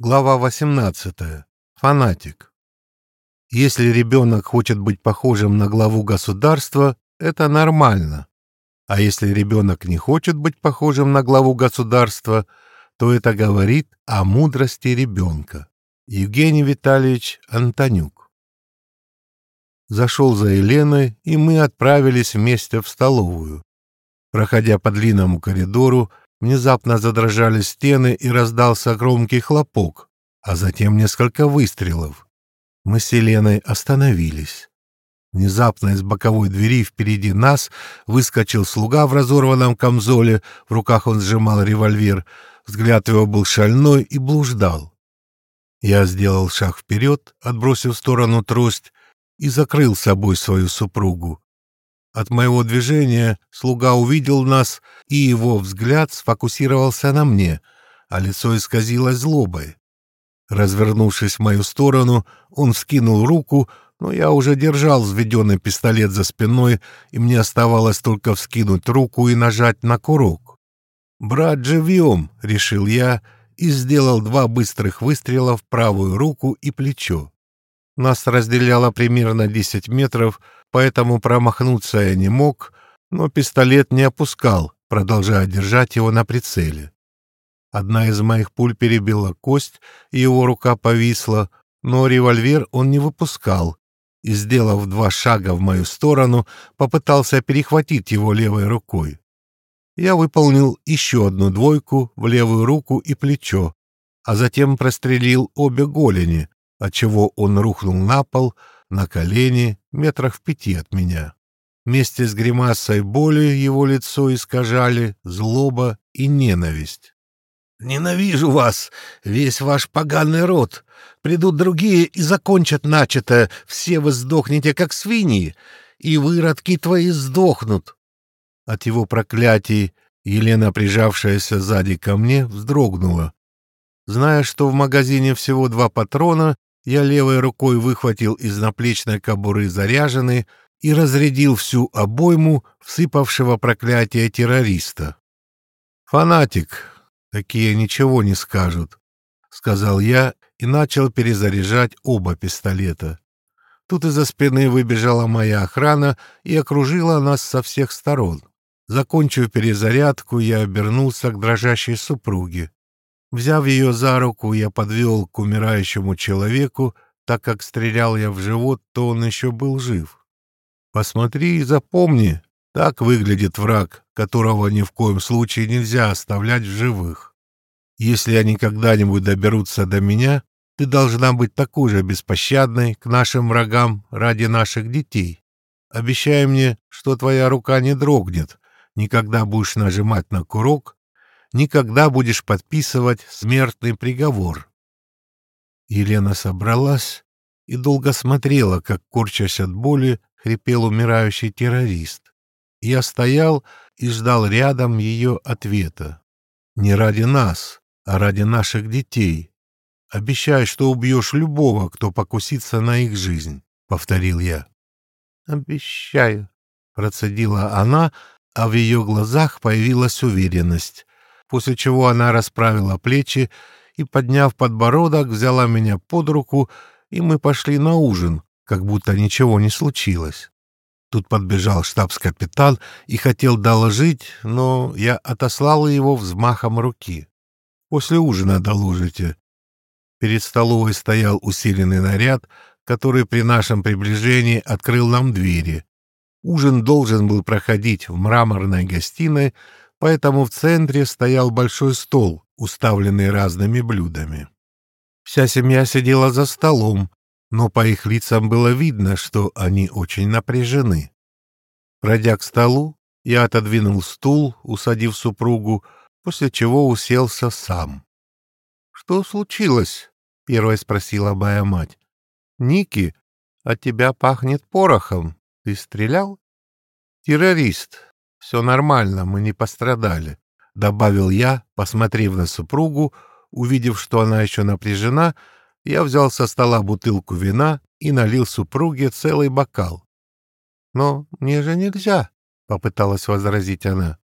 Глава 18. Фанатик. Если ребенок хочет быть похожим на главу государства, это нормально. А если ребенок не хочет быть похожим на главу государства, то это говорит о мудрости ребенка. Евгений Витальевич Антонюк. Зашел за Еленой, и мы отправились вместе в столовую. Проходя по длинному коридору, Внезапно задрожали стены и раздался громкий хлопок, а затем несколько выстрелов. Мы с Еленой остановились. Внезапно из боковой двери впереди нас выскочил слуга в разорванном камзоле, в руках он сжимал револьвер, взгляд его был шальной и блуждал. Я сделал шаг вперед, отбросив в сторону трость, и закрыл собой свою супругу. От моего движения слуга увидел нас, и его взгляд сфокусировался на мне, а лицо исказилось злобой. Развернувшись в мою сторону, он вскинул руку, но я уже держал взведенный пистолет за спиной, и мне оставалось только вскинуть руку и нажать на курок. «Брат, живьем!» — решил я и сделал два быстрых выстрела в правую руку и плечо. Нас разделяло примерно десять метров — поэтому промахнуться я не мог, но пистолет не опускал, продолжая держать его на прицеле. Одна из моих пуль перебила кость, и его рука повисла, но револьвер он не выпускал, и, сделав два шага в мою сторону, попытался перехватить его левой рукой. Я выполнил еще одну двойку в левую руку и плечо, а затем прострелил обе голени, отчего он рухнул на пол, на колени, метрах в пяти от меня. Вместе с гримасой боли его лицо искажали злоба и ненависть. «Ненавижу вас, весь ваш поганый род. Придут другие и закончат начатое. Все вы сдохнете, как свиньи, и выродки твои сдохнут». От его проклятий Елена, прижавшаяся сзади ко мне, вздрогнула. Зная, что в магазине всего два патрона, я левой рукой выхватил из наплечной кобуры заряженный и разрядил всю обойму всыпавшего проклятия террориста. «Фанатик, такие ничего не скажут», — сказал я и начал перезаряжать оба пистолета. Тут из-за спины выбежала моя охрана и окружила нас со всех сторон. Закончив перезарядку, я обернулся к дрожащей супруге. Взяв ее за руку, я подвел к умирающему человеку, так как стрелял я в живот, то он еще был жив. Посмотри и запомни, так выглядит враг, которого ни в коем случае нельзя оставлять в живых. Если они когда-нибудь доберутся до меня, ты должна быть такой же беспощадной к нашим врагам ради наших детей. Обещай мне, что твоя рука не дрогнет, никогда будешь нажимать на курок, никогда будешь подписывать смертный приговор. Елена собралась и долго смотрела, как, корчась от боли, хрипел умирающий террорист. Я стоял и ждал рядом ее ответа. Не ради нас, а ради наших детей. Обещай, что убьешь любого, кто покусится на их жизнь, — повторил я. Обещаю, — процедила она, а в ее глазах появилась уверенность после чего она расправила плечи и, подняв подбородок, взяла меня под руку, и мы пошли на ужин, как будто ничего не случилось. Тут подбежал штабс-капитан и хотел доложить, но я отослал его взмахом руки. «После ужина доложите». Перед столовой стоял усиленный наряд, который при нашем приближении открыл нам двери. Ужин должен был проходить в мраморной гостиной, поэтому в центре стоял большой стол, уставленный разными блюдами. Вся семья сидела за столом, но по их лицам было видно, что они очень напряжены. Пройдя к столу, я отодвинул стул, усадив супругу, после чего уселся сам. — Что случилось? — первая спросила моя мать. — Ники, от тебя пахнет порохом. Ты стрелял? — Террорист, все нормально, мы не пострадали», — добавил я, посмотрев на супругу, увидев, что она еще напряжена, я взял со стола бутылку вина и налил супруге целый бокал. «Но мне же нельзя», — попыталась возразить она.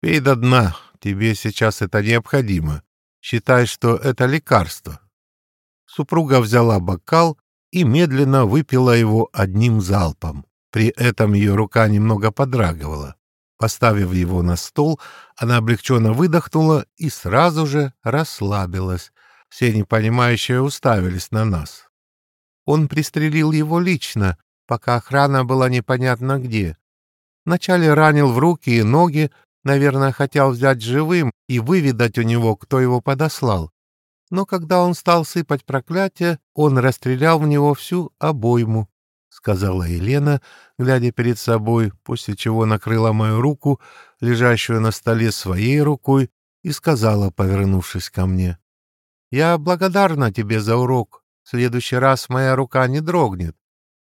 «Пей до дна, тебе сейчас это необходимо. Считай, что это лекарство. Супруга взяла бокал и медленно выпила его одним залпом. При этом ее рука немного подрагивала. Поставив его на стол, она облегченно выдохнула и сразу же расслабилась. Все непонимающие уставились на нас. Он пристрелил его лично, пока охрана была непонятно где. Вначале ранил в руки и ноги, наверное, хотел взять живым и выведать у него, кто его подослал. Но когда он стал сыпать проклятия, он расстрелял в него всю обойму, — сказала Елена, глядя перед собой, после чего накрыла мою руку, лежащую на столе своей рукой, и сказала, повернувшись ко мне, «Я благодарна тебе за урок. В следующий раз моя рука не дрогнет.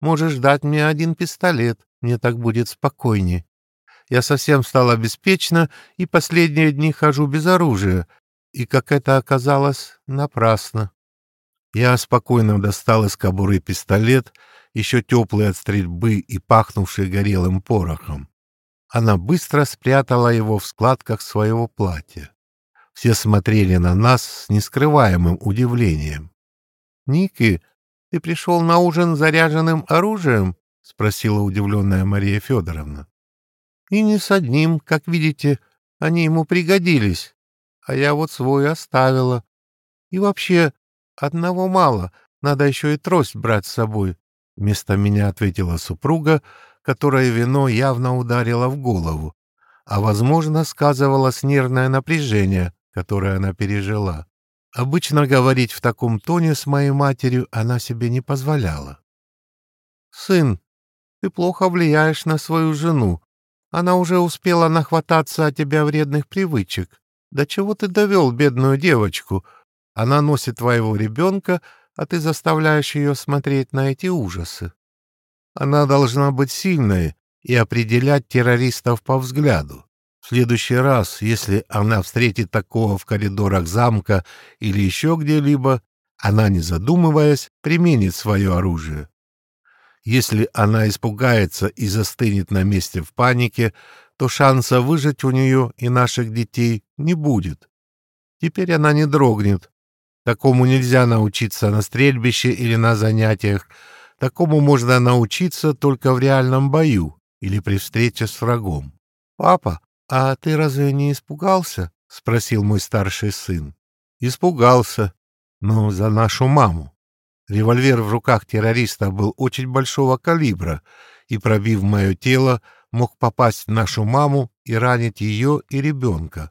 Можешь дать мне один пистолет, мне так будет спокойнее. Я совсем стала беспечна и последние дни хожу без оружия, и, как это оказалось, напрасно. Я спокойно достал из кобуры пистолет, еще теплый от стрельбы и пахнувший горелым порохом. Она быстро спрятала его в складках своего платья. Все смотрели на нас с нескрываемым удивлением. — Ники, ты пришел на ужин заряженным оружием? — спросила удивленная Мария Федоровна. — И не с одним, как видите, они ему пригодились а я вот свой оставила. И вообще, одного мало, надо еще и трость брать с собой. Вместо меня ответила супруга, которая вино явно ударило в голову, а, возможно, сказывалось нервное напряжение, которое она пережила. Обычно говорить в таком тоне с моей матерью она себе не позволяла. «Сын, ты плохо влияешь на свою жену. Она уже успела нахвататься от тебя вредных привычек. Да чего ты довел бедную девочку? Она носит твоего ребенка, а ты заставляешь ее смотреть на эти ужасы. Она должна быть сильной и определять террористов по взгляду. В следующий раз, если она встретит такого в коридорах замка или еще где-либо, она, не задумываясь, применит свое оружие. Если она испугается и застынет на месте в панике, то шанса выжить у нее и наших детей не будет. Теперь она не дрогнет. Такому нельзя научиться на стрельбище или на занятиях. Такому можно научиться только в реальном бою или при встрече с врагом. «Папа, а ты разве не испугался?» — спросил мой старший сын. «Испугался. Но за нашу маму. Револьвер в руках террориста был очень большого калибра, и, пробив мое тело, мог попасть в нашу маму и ранить ее и ребенка.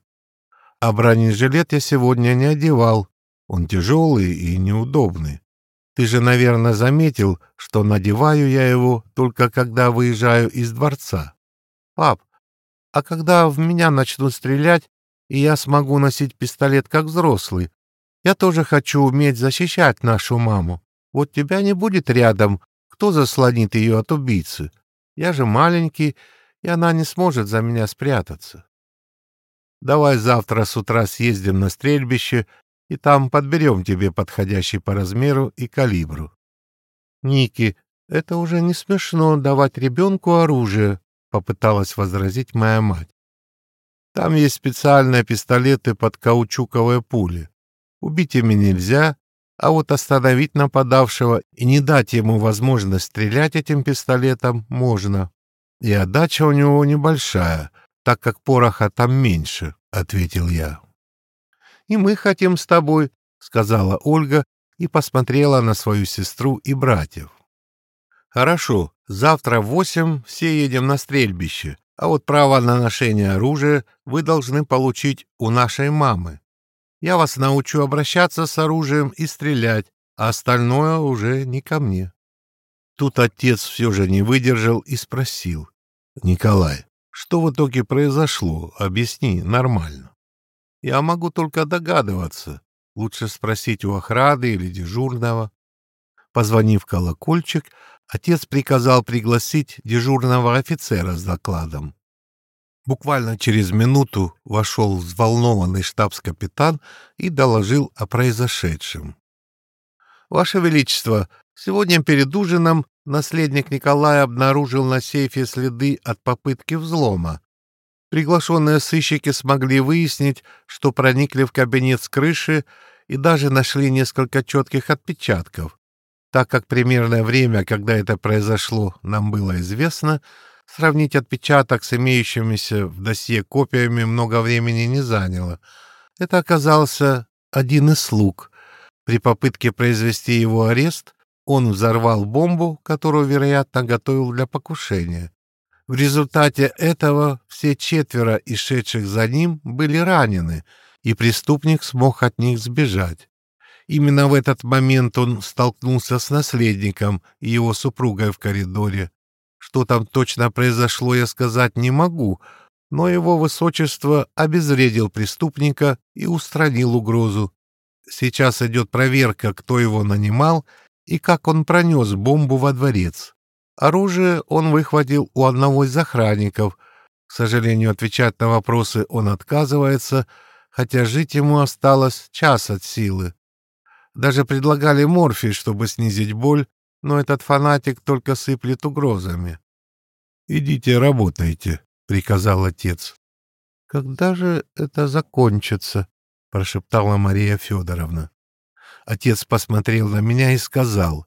А бронежилет я сегодня не одевал. Он тяжелый и неудобный. Ты же, наверное, заметил, что надеваю я его только когда выезжаю из дворца. Пап, а когда в меня начнут стрелять, и я смогу носить пистолет как взрослый, я тоже хочу уметь защищать нашу маму. Вот тебя не будет рядом, кто заслонит ее от убийцы? Я же маленький, и она не сможет за меня спрятаться. Давай завтра с утра съездим на стрельбище, и там подберем тебе подходящий по размеру и калибру. Ники, это уже не смешно давать ребенку оружие, попыталась возразить моя мать. Там есть специальные пистолеты под каучуковые пули. Убить ими нельзя, а вот остановить нападавшего и не дать ему возможность стрелять этим пистолетом можно. И отдача у него небольшая, так как пороха там меньше, — ответил я. — И мы хотим с тобой, — сказала Ольга и посмотрела на свою сестру и братьев. — Хорошо, завтра в восемь все едем на стрельбище, а вот право на ношение оружия вы должны получить у нашей мамы. Я вас научу обращаться с оружием и стрелять, а остальное уже не ко мне. Тут отец все же не выдержал и спросил. — Николай, что в итоге произошло? Объясни нормально. Я могу только догадываться. Лучше спросить у охраны или дежурного. Позвонив колокольчик, отец приказал пригласить дежурного офицера с докладом. Буквально через минуту вошел взволнованный штабс-капитан и доложил о произошедшем. «Ваше Величество, сегодня перед ужином наследник Николая обнаружил на сейфе следы от попытки взлома. Приглашенные сыщики смогли выяснить, что проникли в кабинет с крыши и даже нашли несколько четких отпечатков. Так как примерное время, когда это произошло, нам было известно, сравнить отпечаток с имеющимися в досье копиями много времени не заняло. Это оказался один из слуг. При попытке произвести его арест он взорвал бомбу, которую, вероятно, готовил для покушения. В результате этого все четверо изшедших за ним были ранены, и преступник смог от них сбежать. Именно в этот момент он столкнулся с наследником и его супругой в коридоре. Что там точно произошло, я сказать не могу, но его высочество обезвредил преступника и устранил угрозу. Сейчас идет проверка, кто его нанимал и как он пронес бомбу во дворец. Оружие он выхватил у одного из охранников. К сожалению, отвечать на вопросы он отказывается, хотя жить ему осталось час от силы. Даже предлагали морфий, чтобы снизить боль, но этот фанатик только сыплет угрозами. «Идите, работайте», — приказал отец. «Когда же это закончится?» — прошептала Мария Федоровна. Отец посмотрел на меня и сказал,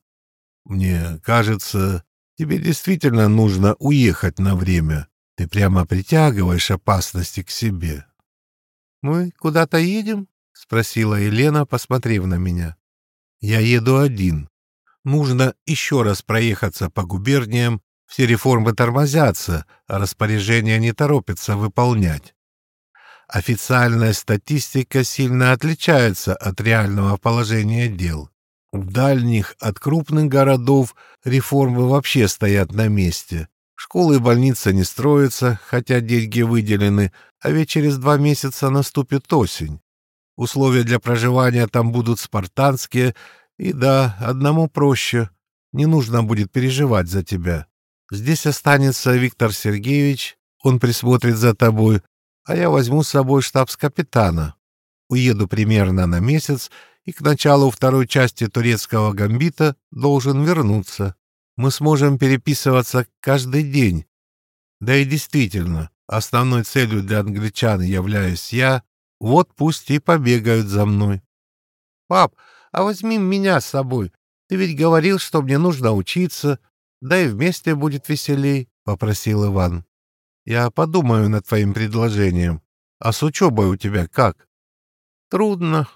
«Мне кажется, тебе действительно нужно уехать на время. Ты прямо притягиваешь опасности к себе». «Мы куда-то едем?» — спросила Елена, посмотрев на меня. «Я еду один. Нужно еще раз проехаться по губерниям. Все реформы тормозятся, а распоряжения не торопятся выполнять. Официальная статистика сильно отличается от реального положения дел. Дальних от крупных городов реформы вообще стоят на месте. Школы и больницы не строятся, хотя деньги выделены, а ведь через два месяца наступит осень. Условия для проживания там будут спартанские, и да, одному проще. Не нужно будет переживать за тебя. Здесь останется Виктор Сергеевич, он присмотрит за тобой, а я возьму с собой штабс-капитана. Уеду примерно на месяц, и к началу второй части турецкого гамбита должен вернуться. Мы сможем переписываться каждый день. Да и действительно, основной целью для англичан являюсь я, вот пусть и побегают за мной. Пап, а возьми меня с собой. Ты ведь говорил, что мне нужно учиться, да и вместе будет веселей, — попросил Иван. Я подумаю над твоим предложением. А с учебой у тебя как? Трудно.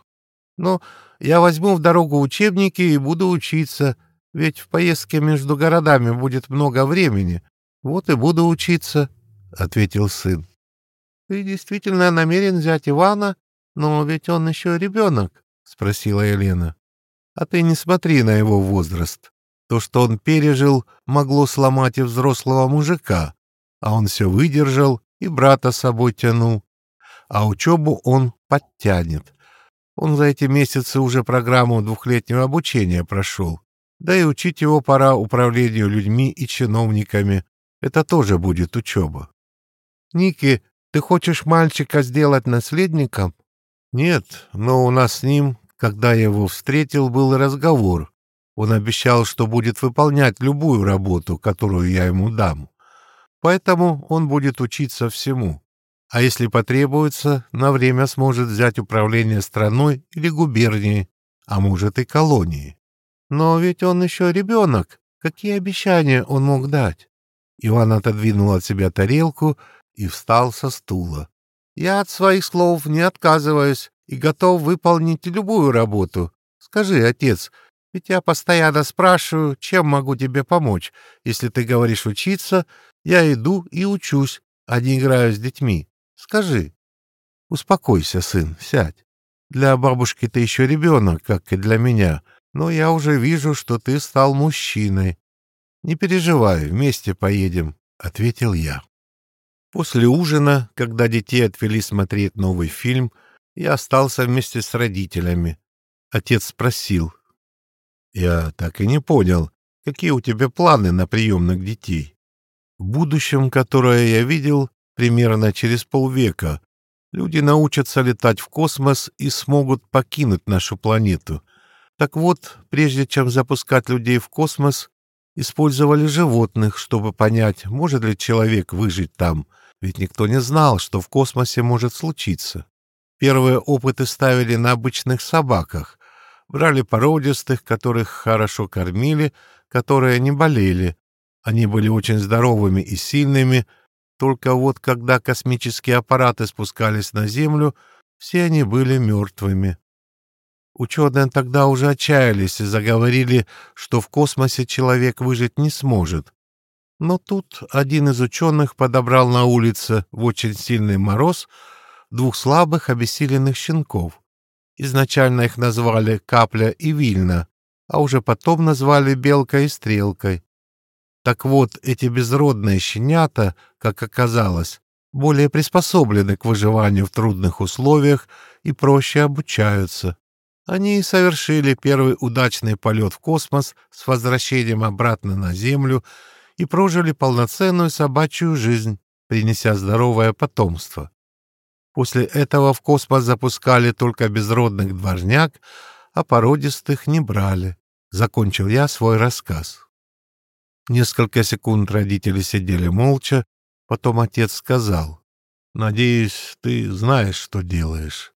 Но я возьму в дорогу учебники и буду учиться, ведь в поездке между городами будет много времени. Вот и буду учиться, — ответил сын. Ты действительно намерен взять Ивана, но ведь он еще ребенок, — спросила Елена. А ты не смотри на его возраст. То, что он пережил, могло сломать и взрослого мужика, а он все выдержал и брата с собой тянул. А учебу он подтянет. Он за эти месяцы уже программу двухлетнего обучения прошел. Да и учить его пора управлению людьми и чиновниками. Это тоже будет учеба. Ники, ты хочешь мальчика сделать наследником? Нет, но у нас с ним, когда я его встретил, был разговор. Он обещал, что будет выполнять любую работу, которую я ему дам. Поэтому он будет учиться всему. А если потребуется, на время сможет взять управление страной или губернией, а может и колонией. Но ведь он еще ребенок. Какие обещания он мог дать? Иван отодвинул от себя тарелку и встал со стула. Я от своих слов не отказываюсь и готов выполнить любую работу. Скажи, отец, ведь я постоянно спрашиваю, чем могу тебе помочь. Если ты говоришь учиться, я иду и учусь, а не играю с детьми. Скажи. Успокойся, сын, сядь. Для бабушки ты еще ребенок, как и для меня, но я уже вижу, что ты стал мужчиной. Не переживай, вместе поедем, — ответил я. После ужина, когда детей отвели смотреть новый фильм, я остался вместе с родителями. Отец спросил. Я так и не понял, какие у тебя планы на приемных детей. В будущем, которое я видел, примерно через полвека, люди научатся летать в космос и смогут покинуть нашу планету. Так вот, прежде чем запускать людей в космос, использовали животных, чтобы понять, может ли человек выжить там, ведь никто не знал, что в космосе может случиться. Первые опыты ставили на обычных собаках. Брали породистых, которых хорошо кормили, которые не болели. Они были очень здоровыми и сильными, только вот когда космические аппараты спускались на Землю, все они были мертвыми. Ученые тогда уже отчаялись и заговорили, что в космосе человек выжить не сможет. Но тут один из ученых подобрал на улице в очень сильный мороз двух слабых обессиленных щенков. Изначально их назвали Капля и Вильна, а уже потом назвали Белкой и Стрелкой. Так вот, эти безродные щенята, как оказалось, более приспособлены к выживанию в трудных условиях и проще обучаются. Они совершили первый удачный полет в космос с возвращением обратно на Землю и прожили полноценную собачью жизнь, принеся здоровое потомство. После этого в космос запускали только безродных дворняк, а породистых не брали. Закончил я свой рассказ. Несколько секунд родители сидели молча, потом отец сказал, «Надеюсь, ты знаешь, что делаешь».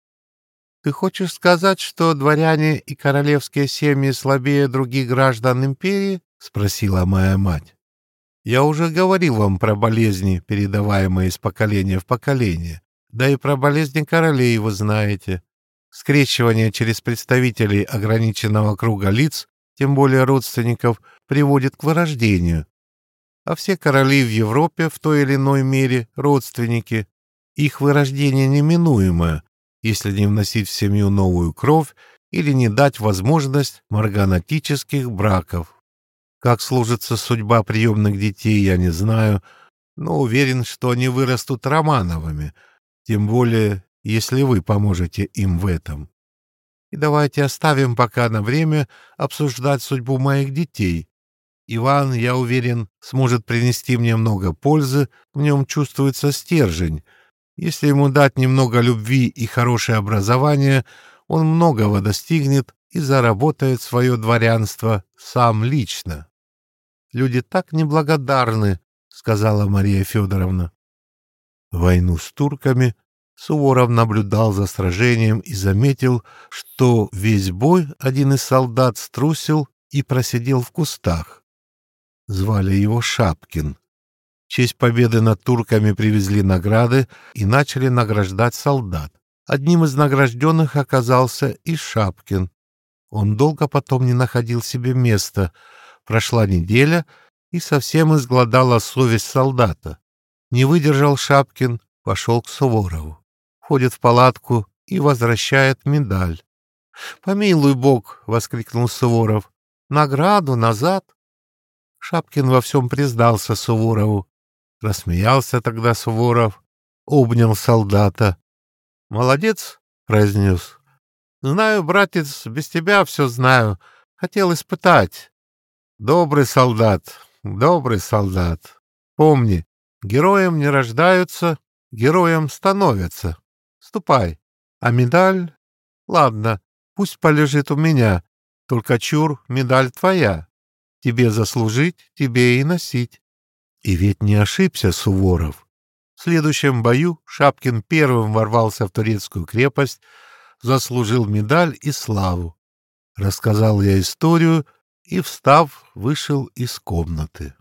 «Ты хочешь сказать, что дворяне и королевские семьи слабее других граждан империи?» — спросила моя мать. «Я уже говорил вам про болезни, передаваемые из поколения в поколение. Да и про болезни королей вы знаете. Скрещивание через представителей ограниченного круга лиц, тем более родственников, приводит к вырождению. А все короли в Европе в той или иной мере родственники. Их вырождение неминуемо, если не вносить в семью новую кровь или не дать возможность марганатических браков. Как сложится судьба приемных детей, я не знаю, но уверен, что они вырастут Романовыми — тем более, если вы поможете им в этом. И давайте оставим пока на время обсуждать судьбу моих детей. Иван, я уверен, сможет принести мне много пользы, в нем чувствуется стержень. Если ему дать немного любви и хорошее образование, он многого достигнет и заработает свое дворянство сам лично. «Люди так неблагодарны», — сказала Мария Федоровна. Войну с турками Суворов наблюдал за сражением и заметил, что весь бой один из солдат струсил и просидел в кустах. Звали его Шапкин. В честь победы над турками привезли награды и начали награждать солдат. Одним из награжденных оказался и Шапкин. Он долго потом не находил себе места. Прошла неделя, и совсем изгладала совесть солдата. Не выдержал Шапкин, пошел к Суворову входит в палатку и возвращает медаль. «Помилуй Бог!» — воскликнул Суворов. «Награду назад!» Шапкин во всем признался Суворову. Рассмеялся тогда Суворов, обнял солдата. «Молодец!» — произнес. «Знаю, братец, без тебя все знаю. Хотел испытать. Добрый солдат, добрый солдат. Помни, героем не рождаются, героем становятся. Ступай. А медаль? Ладно, пусть полежит у меня. Только чур, медаль твоя. Тебе заслужить, тебе и носить. И ведь не ошибся Суворов. В следующем бою Шапкин первым ворвался в турецкую крепость, заслужил медаль и славу. Рассказал я историю и, встав, вышел из комнаты.